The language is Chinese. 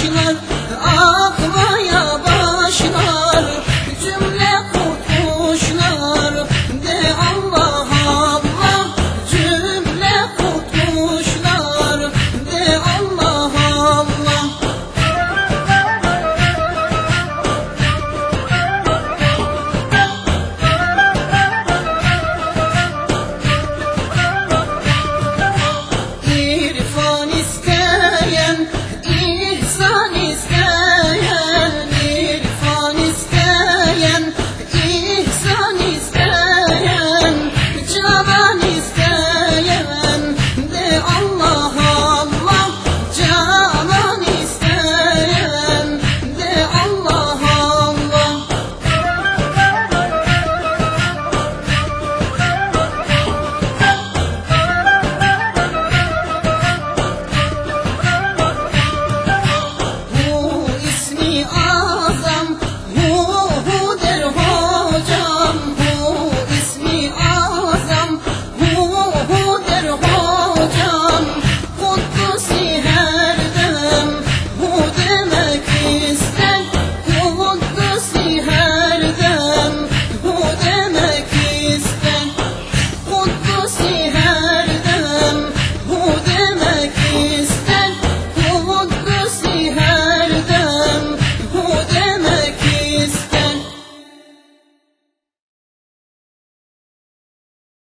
平安